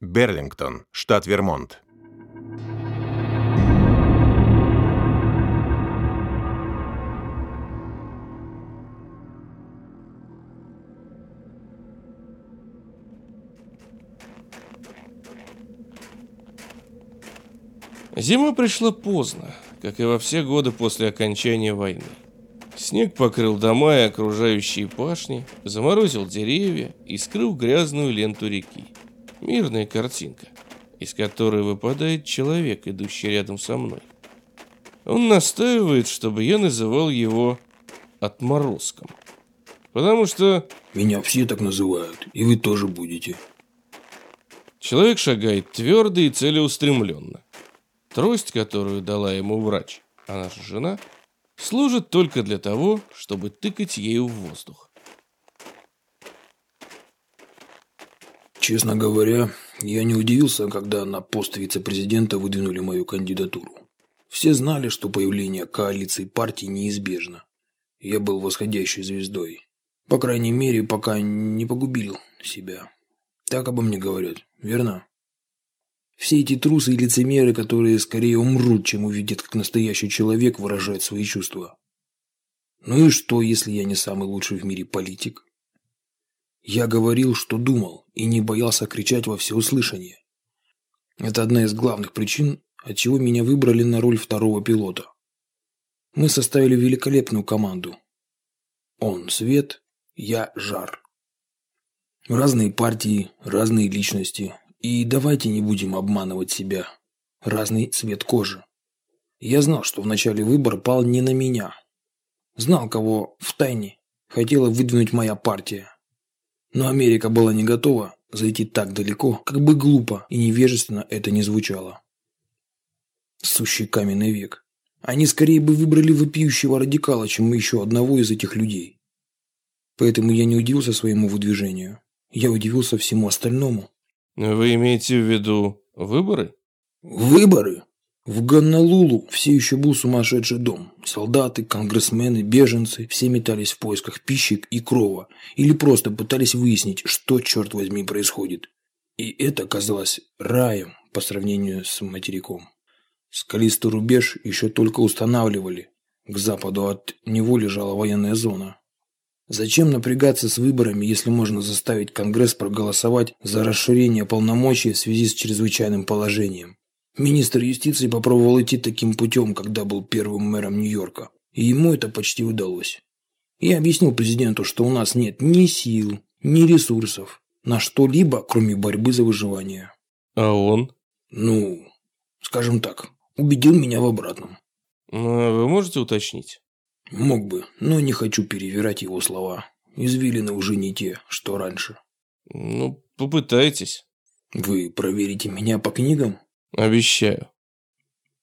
Берлингтон, штат Вермонт. Зима пришла поздно, как и во все годы после окончания войны. Снег покрыл дома и окружающие пашни, заморозил деревья и скрыл грязную ленту реки. Мирная картинка, из которой выпадает человек, идущий рядом со мной. Он настаивает, чтобы я называл его отморозком. Потому что... Меня все так называют, и вы тоже будете. Человек шагает твердо и целеустремленно. Трость, которую дала ему врач, а наша жена – служит только для того, чтобы тыкать ею в воздух. Честно говоря, я не удивился, когда на пост вице-президента выдвинули мою кандидатуру. Все знали, что появление коалиции партий неизбежно. Я был восходящей звездой. По крайней мере, пока не погубил себя. Так обо мне говорят, верно? Все эти трусы и лицемеры, которые скорее умрут, чем увидят, как настоящий человек выражает свои чувства. Ну и что, если я не самый лучший в мире политик? Я говорил, что думал, и не боялся кричать во всеуслышание. Это одна из главных причин, отчего меня выбрали на роль второго пилота. Мы составили великолепную команду. Он – свет, я – жар. Разные партии, разные личности, и давайте не будем обманывать себя. Разный цвет кожи. Я знал, что в начале выбор пал не на меня. Знал, кого в тайне хотела выдвинуть моя партия. Но Америка была не готова зайти так далеко, как бы глупо и невежественно это не звучало. Сущий каменный век. Они скорее бы выбрали вопиющего радикала, чем еще одного из этих людей. Поэтому я не удивился своему выдвижению. Я удивился всему остальному. Вы имеете в виду выборы? Выборы? В Гонолулу все еще был сумасшедший дом. Солдаты, конгрессмены, беженцы все метались в поисках пищи и крова. Или просто пытались выяснить, что, черт возьми, происходит. И это казалось раем по сравнению с материком. Скалистый рубеж еще только устанавливали. К западу от него лежала военная зона. Зачем напрягаться с выборами, если можно заставить Конгресс проголосовать за расширение полномочий в связи с чрезвычайным положением? Министр юстиции попробовал идти таким путем, когда был первым мэром Нью-Йорка. И ему это почти удалось. Я объяснил президенту, что у нас нет ни сил, ни ресурсов на что-либо, кроме борьбы за выживание. А он? Ну, скажем так, убедил меня в обратном. А вы можете уточнить? Мог бы, но не хочу перевирать его слова. Извилины уже не те, что раньше. Ну, попытайтесь. Вы проверите меня по книгам? Обещаю.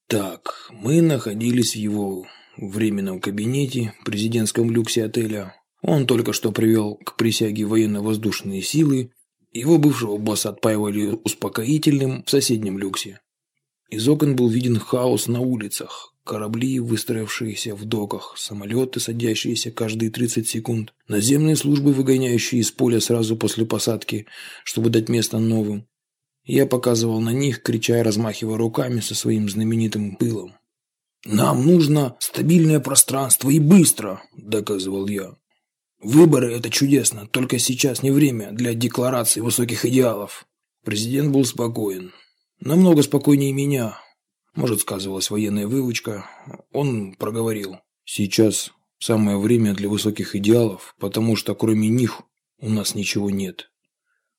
Так, мы находились в его временном кабинете, президентском люксе отеля. Он только что привел к присяге военно-воздушные силы. Его бывшего босса отпаивали успокоительным в соседнем люксе. Из окон был виден хаос на улицах, корабли, выстроившиеся в доках, самолеты, садящиеся каждые 30 секунд, наземные службы, выгоняющие из поля сразу после посадки, чтобы дать место новым. Я показывал на них, крича и размахивая руками со своим знаменитым пылом. «Нам нужно стабильное пространство и быстро», – доказывал я. «Выборы – это чудесно, только сейчас не время для декларации высоких идеалов». Президент был спокоен. Намного спокойнее меня, может, сказывалась военная выучка. Он проговорил. Сейчас самое время для высоких идеалов, потому что кроме них у нас ничего нет.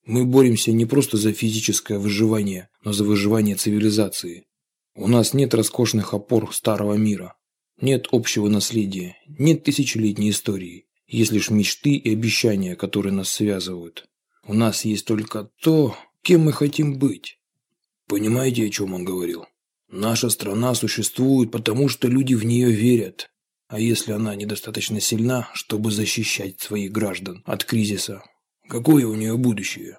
Мы боремся не просто за физическое выживание, но за выживание цивилизации. У нас нет роскошных опор старого мира. Нет общего наследия, нет тысячелетней истории. Есть лишь мечты и обещания, которые нас связывают. У нас есть только то, кем мы хотим быть. Понимаете, о чем он говорил? Наша страна существует, потому что люди в нее верят. А если она недостаточно сильна, чтобы защищать своих граждан от кризиса, какое у нее будущее?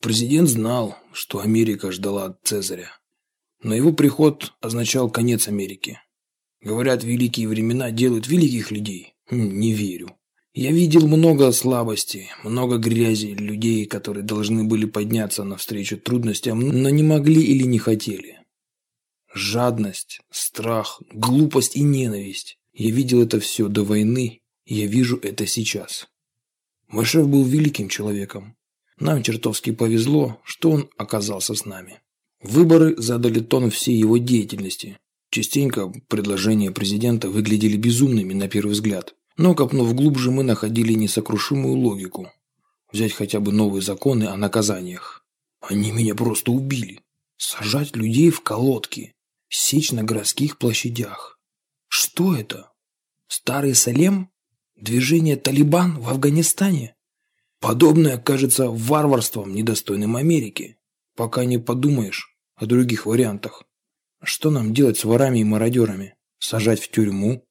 Президент знал, что Америка ждала от Цезаря. Но его приход означал конец Америки. Говорят, великие времена делают великих людей. Хм, не верю. Я видел много слабости, много грязи, людей, которые должны были подняться навстречу трудностям, но не могли или не хотели. Жадность, страх, глупость и ненависть. Я видел это все до войны, я вижу это сейчас. Мой шеф был великим человеком. Нам чертовски повезло, что он оказался с нами. Выборы задали тон всей его деятельности. Частенько предложения президента выглядели безумными на первый взгляд. Но, копнув глубже, мы находили несокрушимую логику. Взять хотя бы новые законы о наказаниях. Они меня просто убили. Сажать людей в колодки. Сечь на городских площадях. Что это? Старый Салем? Движение «Талибан» в Афганистане? Подобное кажется варварством, недостойным Америки. Пока не подумаешь о других вариантах. Что нам делать с ворами и мародерами? Сажать в тюрьму?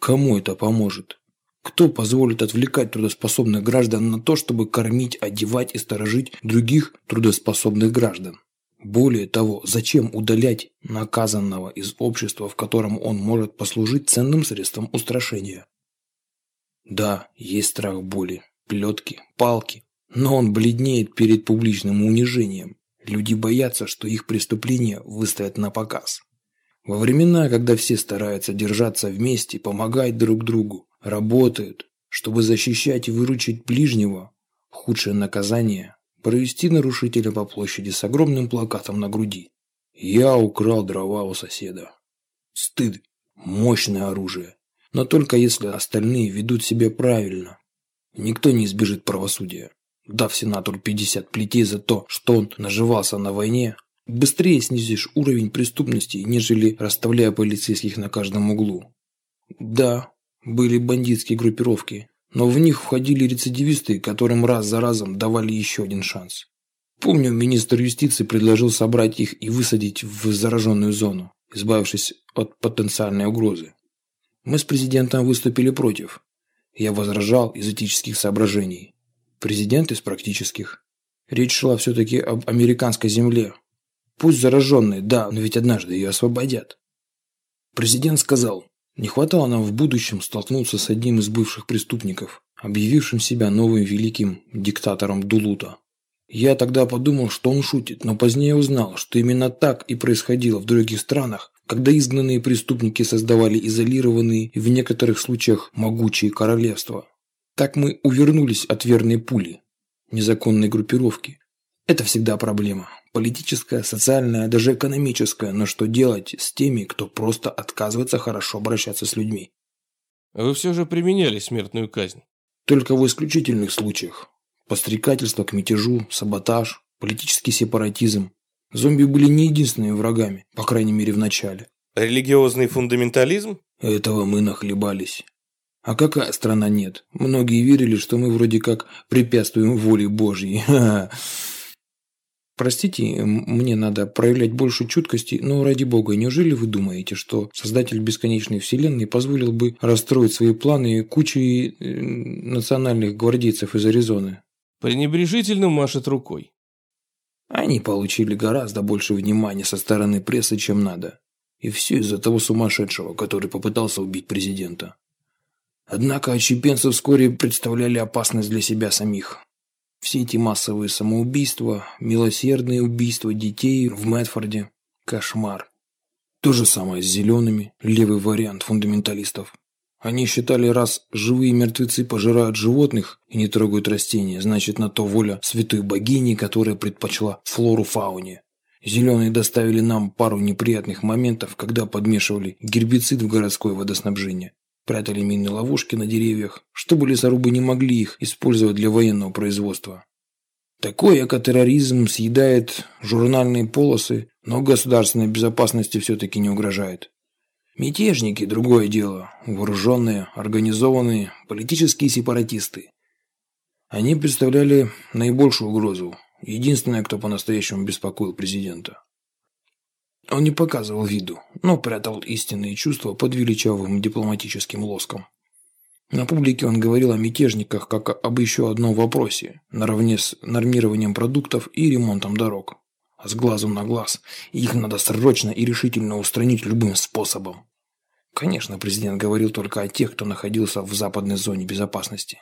Кому это поможет? Кто позволит отвлекать трудоспособных граждан на то, чтобы кормить, одевать и сторожить других трудоспособных граждан? Более того, зачем удалять наказанного из общества, в котором он может послужить ценным средством устрашения? Да, есть страх боли, плетки, палки, но он бледнеет перед публичным унижением. Люди боятся, что их преступления выставят на показ. Во времена, когда все стараются держаться вместе, помогать друг другу, работают, чтобы защищать и выручить ближнего, худшее наказание – провести нарушителя по площади с огромным плакатом на груди. Я украл дрова у соседа. Стыд – мощное оружие, но только если остальные ведут себя правильно. Никто не избежит правосудия. Дав сенатору 50 плетей за то, что он наживался на войне, быстрее снизишь уровень преступности, нежели расставляя полицейских на каждом углу. Да, были бандитские группировки, но в них входили рецидивисты, которым раз за разом давали еще один шанс. Помню, министр юстиции предложил собрать их и высадить в зараженную зону, избавившись от потенциальной угрозы. Мы с президентом выступили против. Я возражал из этических соображений. Президент из практических. Речь шла все-таки об американской земле. Пусть зараженные, да, но ведь однажды ее освободят. Президент сказал, не хватало нам в будущем столкнуться с одним из бывших преступников, объявившим себя новым великим диктатором Дулута. Я тогда подумал, что он шутит, но позднее узнал, что именно так и происходило в других странах, когда изгнанные преступники создавали изолированные и в некоторых случаях могучие королевства. Так мы увернулись от верной пули, незаконной группировки. Это всегда проблема. Политическая, социальная, даже экономическая, но что делать с теми, кто просто отказывается хорошо обращаться с людьми? Вы все же применяли смертную казнь? Только в исключительных случаях. Пострекательство к мятежу, саботаж, политический сепаратизм. Зомби были не единственными врагами, по крайней мере в начале. Религиозный фундаментализм? Этого мы нахлебались. А какая страна нет? Многие верили, что мы вроде как препятствуем воле Божьей. Простите, мне надо проявлять больше чуткости, но ради бога, неужели вы думаете, что создатель бесконечной вселенной позволил бы расстроить свои планы кучей э, национальных гвардейцев из Аризоны? Пренебрежительно машет рукой. Они получили гораздо больше внимания со стороны прессы, чем надо. И все из-за того сумасшедшего, который попытался убить президента. Однако отщепенцы вскоре представляли опасность для себя самих. Все эти массовые самоубийства, милосердные убийства детей в Мэтфорде – кошмар. То же самое с зелеными, левый вариант фундаменталистов. Они считали, раз живые мертвецы пожирают животных и не трогают растения, значит на то воля святой богини, которая предпочла флору фауне. Зеленые доставили нам пару неприятных моментов, когда подмешивали гербицид в городское водоснабжение. Прятали минные ловушки на деревьях, чтобы лесорубы не могли их использовать для военного производства. Такой экотерроризм съедает журнальные полосы, но государственной безопасности все-таки не угрожает. Мятежники – другое дело. Вооруженные, организованные, политические сепаратисты. Они представляли наибольшую угрозу. Единственное, кто по-настоящему беспокоил президента. Он не показывал виду, но прятал истинные чувства под величавым дипломатическим лоском. На публике он говорил о мятежниках как об еще одном вопросе, наравне с нормированием продуктов и ремонтом дорог. С глазу на глаз их надо срочно и решительно устранить любым способом. Конечно, президент говорил только о тех, кто находился в западной зоне безопасности.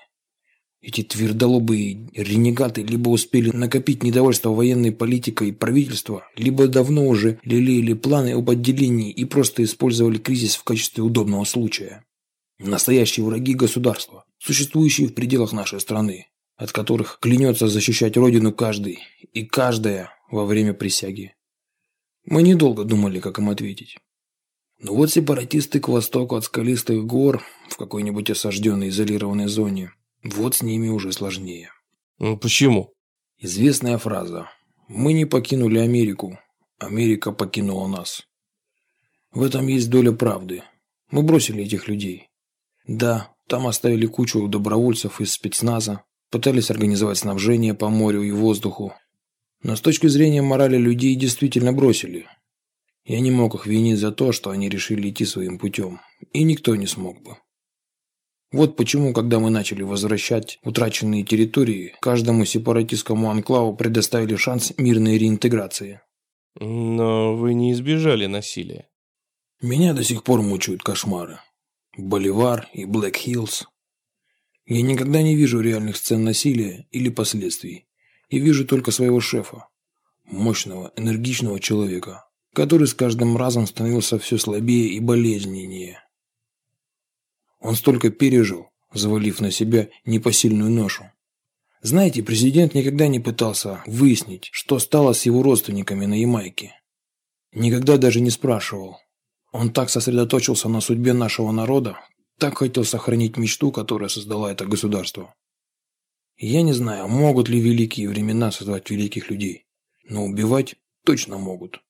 Эти твердолобые ренегаты либо успели накопить недовольство военной политикой и правительства, либо давно уже лелеяли планы об отделении и просто использовали кризис в качестве удобного случая. Настоящие враги государства, существующие в пределах нашей страны, от которых клянется защищать родину каждый и каждая во время присяги. Мы недолго думали, как им ответить. Но вот сепаратисты к востоку от скалистых гор в какой-нибудь осажденной изолированной зоне – вот с ними уже сложнее. Ну, почему? Известная фраза. Мы не покинули Америку. Америка покинула нас. В этом есть доля правды. Мы бросили этих людей. Да, там оставили кучу добровольцев из спецназа, пытались организовать снабжение по морю и воздуху. Но с точки зрения морали людей действительно бросили. Я не мог их винить за то, что они решили идти своим путем. И никто не смог бы. Вот почему, когда мы начали возвращать утраченные территории, каждому сепаратистскому анклаву предоставили шанс мирной реинтеграции. Но вы не избежали насилия. Меня до сих пор мучают кошмары. Боливар и Блэк Хиллз. Я никогда не вижу реальных сцен насилия или последствий. И вижу только своего шефа. Мощного, энергичного человека, который с каждым разом становился все слабее и болезненнее. Он столько пережил, завалив на себя непосильную ношу. Знаете, президент никогда не пытался выяснить, что стало с его родственниками на Ямайке. Никогда даже не спрашивал. Он так сосредоточился на судьбе нашего народа, так хотел сохранить мечту, которая создала это государство. Я не знаю, могут ли великие времена создавать великих людей, но убивать точно могут.